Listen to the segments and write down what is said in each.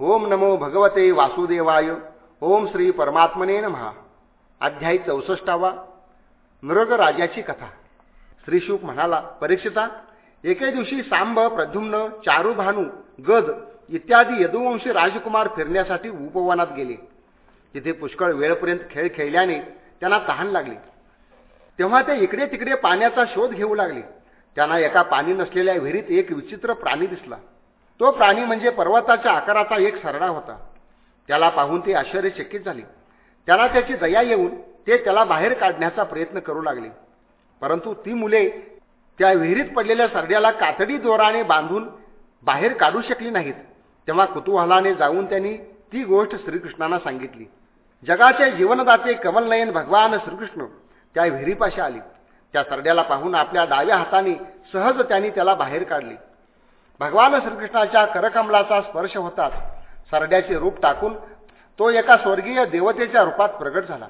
ओम नमो भगवते वासुदेवाय. ओम श्री परमात्मने महा अध्यायी चौसष्टावा. मृग राजाची कथा. श्रीशुक म्हणाला परीक्षिता एके दिवशी सांब प्रद्युम्न चारुभानू गद इत्यादी यदुवंशी राजकुमार फिरण्यासाठी उपवनात गेले. तिथे पुष्कळ वेळपर्यंत खेळ खेळल्याने त्यांना तहान लागली. तेव्हा ते इकडे तिकडे पाण्याचा शोध घेऊ लागले. त्यांना एका पाणी नसलेल्या विहिरीत एक विचित्र प्राणी दिसला. तो प्राणी म्हणजे पर्वताच्या आकाराचा एक सरडा होता. त्याला पाहून ते आश्चर्यचकित झाले. त्याला त्याची दया येऊन ते त्याला बाहेर काढण्याचा प्रयत्न करू लागले. परंतु ती मुले त्या विहिरीत पडलेल्या सरड्याला कातडी दोराने बांधून बाहेर काढू शकली नाहीत. तेव्हा कुतूहलाने जाऊन त्यांनी ती गोष्ट श्रीकृष्णांना सांगितली. जगाचे जीवनदाते कमलनयन भगवान श्रीकृष्ण त्या विहिरीपाशी आली. त्या सरड्याला पाहून आपल्या डाव्या हाताने सहज त्यांनी त्याला बाहेर काढले. भगवान श्रीकृष्णाच्या करकमलाचा स्पर्श होताच सरड्याचे रूप टाकून तो एका स्वर्गीय देवतेच्या रूपात प्रगट झाला.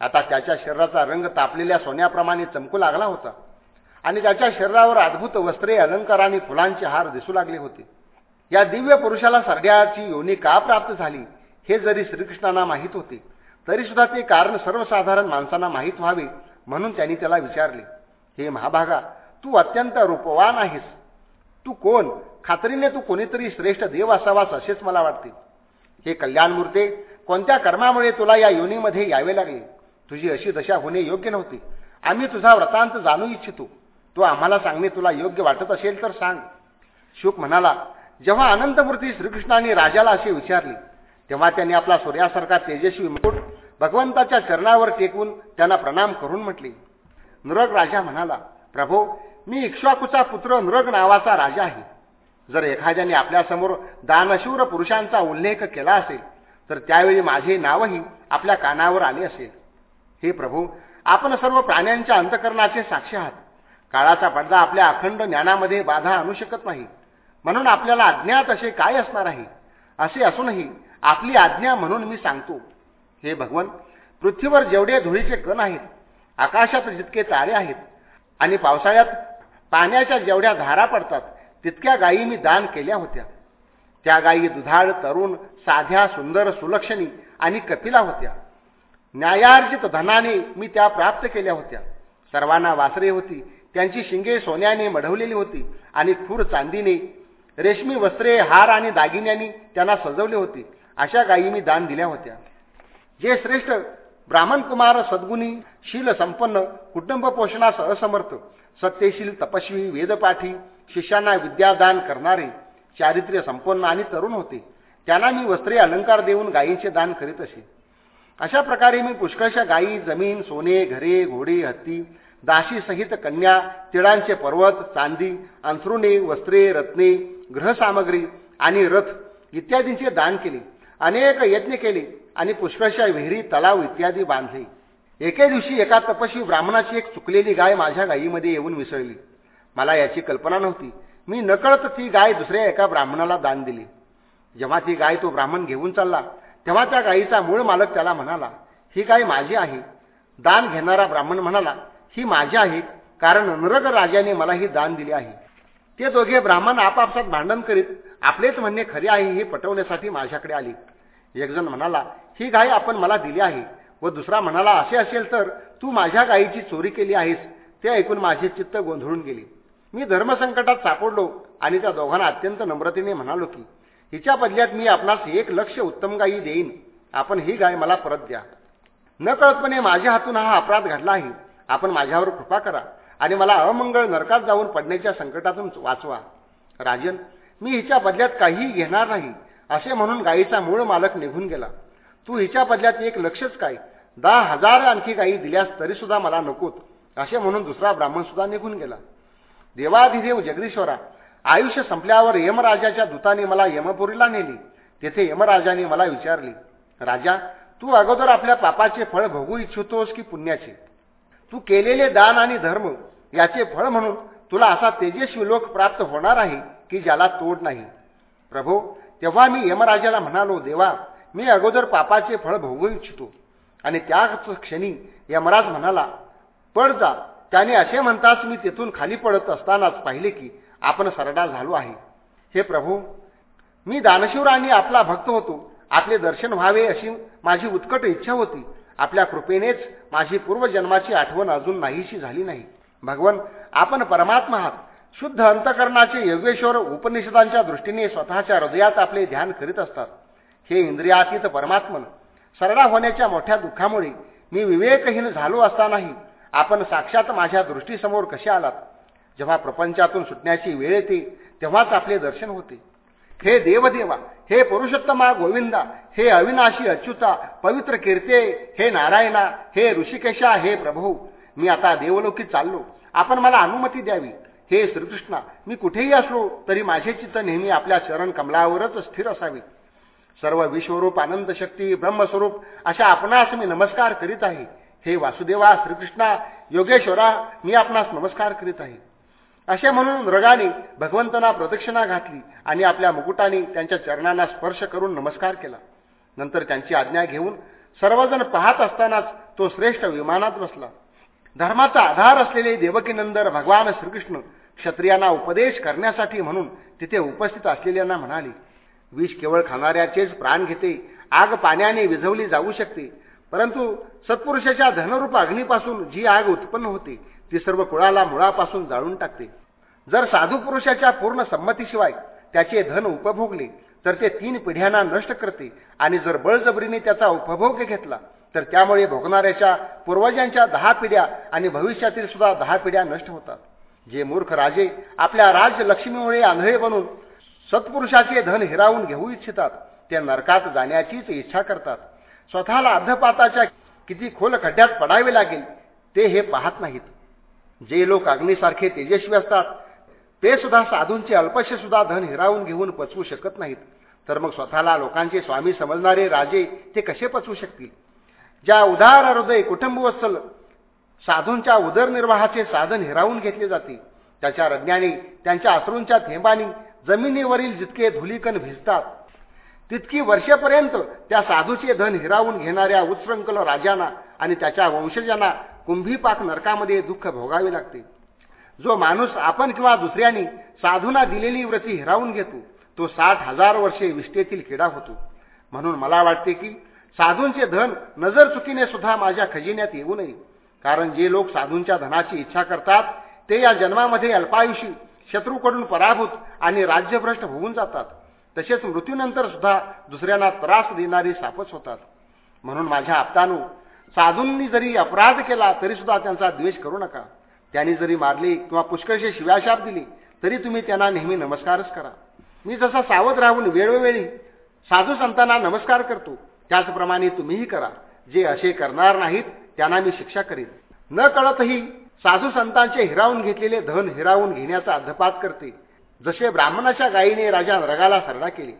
आता त्याच्या शरीराचा रंग तापलेल्या सोन्याप्रमाणे चमकू लागला होता आणि त्याच्या शरीरावर अद्भुत वस्त्रे अलंकार आणि फुलांचे हार दिसू लागले होते. या दिव्य पुरुषाला सरड्याची योनी का प्राप्त झाली हे जरी श्रीकृष्णांना माहीत होते तरी सुद्धा ते कारण सर्वसाधारण माणसांना माहीत व्हावे म्हणून त्यांनी त्याला विचारले हे महाभागा तू अत्यंत रूपवान आहेस. तू कोण? खात्रीने तू कोणीतरी श्रेष्ठ देव असावास असेच मला वाटते. हे कल्याणमूर्ते कोणत्या कर्मामुळे तुला या योनीमध्ये यावे लागले? तुझी अशी दशा होणे योग्य नव्हती. आम्ही तुझा व्रतांत जाणू इच्छितो. तो आम्हाला सांगणे तुला योग्य वाटत असेल तर सांग. शुक म्हणाला जेव्हा अनंतमूर्ती श्रीकृष्णाने राजाला असे विचारले तेव्हा त्यांनी आपला सूर्यासारखा तेजस्वी मुकुट भगवंताच्या चरणावर टेकून त्यांना प्रणाम करून म्हटले. नृग राजा म्हणाला प्रभो मी इक्ष्वाकूचा पुत्र नृग नावाचा राजा आहे. जर एखाद्याने आपल्यासमोर दानशूर पुरुषांचा उल्लेख केला असेल तर त्यावेळी माझे नावही आपल्या कानावर आले असेल. हे प्रभू आपण सर्व प्राण्यांच्या अंतकरणाचे साक्षी आहात. काळाचा पडदा आपल्या अखंड ज्ञानामध्ये बाधा आणू शकत नाही. म्हणून आपल्याला अज्ञात असे काय असणार आहे? असे असूनही आपली आज्ञा म्हणून मी सांगतो. हे भगवन पृथ्वीवर जेवढे धुळीचे कण आहेत आकाशात जितके तारे आहेत आणि पावसाळ्यात पाण्याच्या जेवढ्या धारा पडतात तितक्या गायी मी दान केल्या होत्या. त्या गायी दुधाळ तरुण साध्या सुंदर सुलक्षणी आणि कपिला होत्या. न्यायार्जित धनाने मी त्या प्राप्त केल्या होत्या. सर्वांना वासरे होती. त्यांची शिंगे सोन्याने मढवलेली होती आणि खूर चांदीने रेशमी वस्त्रे हार आणि दागिन्यांनी त्यांना सजवले होते. अशा गायी मी दान दिल्या होत्या. जे श्रेष्ठ ब्राह्मण कुमार सद्गुणी शील संपन्न कुटुंब पोषणास असमर्थ सत्यशील तपस्वी वेदपाठी शिष्यांना विद्यादान करणारे चारित्र्य संपन्न आणि तरुण होते. त्यांना मी वस्त्रे अलंकार देऊन गायींचे दान करीत असे. अशा प्रकारे मी पुष्कळशा गायी जमीन सोने घरे घोडे हत्ती दाशी सहित कन्या तिळांचे पर्वत चांदी अंथरुणे वस्त्रे रत्ने ग्रहसामग्री आणि रथ इत्यादींचे दान केले. अनेक यत्न केले आणि पुष्कळशा विहिरी तलाव इत्यादी बांधले. एके दिवशी एका तपशी ब्राह्मणाची एक चुकलेली गाय माझ्या गायीमध्ये येऊन मिसळली मला याची कल्पना नव्हती. मी नकळत ती गाय दुसऱ्या एका ब्राह्मणाला दान दिली. जेव्हा ती गाय तो ब्राह्मण घेऊन चालला तेव्हा त्या गायीचा मूळ मालक त्याला म्हणाला ही गाय माझी आहे. दान घेणारा ब्राह्मण म्हणाला ही माझी आहे कारण नरग राजाने मला ही दान दिली आहे. ते दोघे ब्राह्मण आपापसात भांडण करीत आपलेच म्हणणे खरे आहे हे पटवण्यासाठी माझ्याकडे आले. एकजण म्हणाला ही गाय आपण मला दिली आहे. व दुसरा म्हणाला असे असेल तर तू माझ्या गायीची चोरी केली आहेस. ते ऐकून माझे चित्त गोंधळून गेले. मी धर्मसंकटात सापडलो आणि त्या दोघांना अत्यंत नम्रतेने म्हणालो की हिच्या बदल्यात मी आपणास एक लक्ष उत्तम गायी देईन. आपण ही गाय मला परत द्या. नकळतपणे माझ्या हातून हा अपराध घडला आहे. आपण माझ्यावर कृपा करा आणि मला अमंगळ नरकात जाऊन पडण्याच्या संकटातून वाचवा. राजन मी हिच्या बदल्यात काहीही घेणार नाही. असे म्हणून गायीचा मूळ मालक निघून गेला. तू हिच्या बदल्यात एक लक्षच काय? दहा हजार आणखी गायी दिल्यास तरी सुद्धा मला नकोत. असे म्हणून दुसरा ब्राह्मण सुद्धा निघून गेला. देवाधिदेव जगदीश्वरा आयुष्य संपल्यावर यमराजाच्या दूताने मला यमपुरीला नेली. तेथे यमराजाने मला विचारले राजा तू अगोदर आपल्या पापाचे फळ भोगू इच्छितोस की पुण्याचे? तू केलेले दान आणि धर्म याचे फळ म्हणून तुला असा तेजस्वी लोक प्राप्त होणार आहे की ज्याला तोड नाही? प्रभो तेव्हा मी यमराजाला म्हणालो देवा मी अगोदर पापाचे फळ भोगू इच्छितो. आणि त्याच क्षणी यमराज म्हणाला पड जा. त्याने असे म्हणताच मी तेथून खाली पडत असतानाच पाहिले की आपण सरडा झालो आहे. हे प्रभू मी दानशूर आणि आपला भक्त होतो. आपले दर्शन व्हावे अशी माझी उत्कट इच्छा होती. आपल्या कृपेनेच माझी पूर्वजन्माची आठवण अजून नाहीशी झाली नाही. भगवन आपण परमात्मा आहात. शुद्ध अंतकरणाचे योगेश्वर उपनिषदांच्या दृष्टीने स्वतःच्या हृदयात आपले ध्यान करीत असतात. हे इंद्रियातीत परमात्मन. सरळा होण्याच्या मोठ्या दुःखामुळे मी विवेकहीन झालो असतानाही आपण साक्षात माझ्या दृष्टीसमोर कसे आलात? जेव्हा प्रपंचातून सुटण्याची वेळ येते तेव्हाच आपले दर्शन होते. हे देवदेवा हे पुरुषोत्तमा गोविंदा हे अविनाशी अच्युता पवित्र कीर्ते हे नारायणा हे ऋषिकेशा हे प्रभू मी आता देवलोकी चाललो. आपण मला अनुमती द्यावी. हे श्रीकृष्णा मी कुठेही असलो तरी माझे चित्त नेहमी आपल्या चरण कमलावरच स्थिर असावे. सर्व विश्वरूप आनंद शक्ती ब्रह्मस्वरूप अशा आपणास मी नमस्कार करीत आहे. हे वासुदेवा श्रीकृष्णा योगेश्वरा मी आपणास नमस्कार करीत आहे. असे म्हणून मृगाने भगवंतना प्रदक्षिणा घातली आणि आपल्या मुकुटाने त्यांच्या चरणांना स्पर्श करून नमस्कार केला. नंतर त्यांची आज्ञा घेऊन सर्वजण पाहत असतानाच तो श्रेष्ठ विमानात बसला. धर्माचा आधार असलेले देवकीनंदर भगवान श्रीकृष्ण क्षत्रियांना उपदेश करण्यासाठी म्हणून तिथे उपस्थित असलेल्यांना म्हणाले विष केवळ खाणाऱ्याचेच प्राण घेते आग पाण्याने विझवली जाऊ शकते परंतु सत्पुरुषाच्या धनरूप अग्नीपासून जी आग उत्पन्न होते ती सर्व कुळाला मुळापासून जाळून टाकते. जर साधू पुरुषाच्या पूर्ण संमतीशिवाय त्याचे धन उपभोगले तर ते तीन पिढ्यांना नष्ट करते आणि जर बळजबरीने त्याचा उपभोग घेतला तर त्यामुळे भोगणाऱ्याच्या पूर्वजांच्या दहा पिढ्या आणि भविष्यातील सुद्धा दहा पिढ्या नष्ट होतात. जे मूर्ख राजे आपल्या राजलक्ष्मीमुळे आंधळे बनून सत्पुरुषाचे धन हिरावून घेऊ इच्छितात ते नरकात जाण्याचीच इच्छा करतात. स्वतःला अर्धपाताच्या किती खोल खड्ड्यात पडावे लागेल ते हे पाहत नाहीत. जे लोक अग्नीसारखे तेजस्वी असतात ते सुद्धा साधूंचे अल्पशे सुद्धा धन हिरावून घेऊन पचवू शकत नाहीत. तर मग स्वतःला लोकांचे स्वामी समजणारे राजे ते कसे पचवू शकतील? ज्या उदार हृदय कुटुंबवत्सल साधूंच्या उदरनिर्वाहाचे साधन हिरावून घेतले जाते. त्याच्या रज्ञाने त्यांच्या अश्रूंच्या थेंबानी जमिनीवरील जितके धुलीकण भिजतात तितकी वर्षेपर्यंत त्या साधूचे धन हिरावून घेणाऱ्या उत्सृंखल राजांना आणि त्याच्या वंशजांना कुंभीपाक नरकामध्ये दुःख भोगावे लागते. जो माणूस आपण किंवा दुसऱ्यांनी साधूना दिलेली व्रती हिरावून घेतो तो साठ हजार वर्षे विष्ठेतील किडा होतो. म्हणून मला वाटते की साधूंचे धन नजर चुकीने सुद्धा माझ्या खजिन्यात येऊ नये. कारण जे लोक साधूंच्या धनाची इच्छा करतात ते या जन्मामध्ये अल्पायुषी शत्रूकडून पराभूत आणि राज्यभ्रष्ट होऊन जातात. तसेच मृत्यूनंतर सुद्धा दुसऱ्यांना त्रास देणारी सापच होतात. म्हणून माझ्या आप्तानू साधूंनी जरी अपराध केला तरी सुद्धा त्यांचा द्वेष करू नका. त्यांनी जरी मारली किंवा पुष्कळशी शिव्याशाप दिली तरी तुम्ही त्यांना नेहमी नमस्कारच करा. मी जसा सावध राहून वेळोवेळी साधू संतांना नमस्कार करतो त्याचप्रमाणे तुम्हीही करा. जे असे करणार नाहीत त्यांना मी शिक्षा करीन. न कळतही साधू संतांचे हिरावून घेतलेले धन हिरावून घेण्याचा अधपात करते. जसे ब्राह्मणाच्या गायीने राजा नरगाला सरडा केली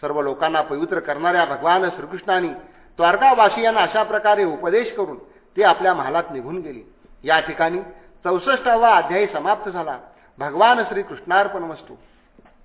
सर्व लोकांना पवित्र करणाऱ्या भगवान श्रीकृष्णाने द्वारकावासियांना अशा प्रकारे उपदेश करून ते आपल्या महालात निघून गेले. या ठिकाणी चौसष्टावा अध्यायी समाप्त झाला. भगवान श्रीकृष्णार्पण वस्तू.